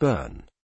burn.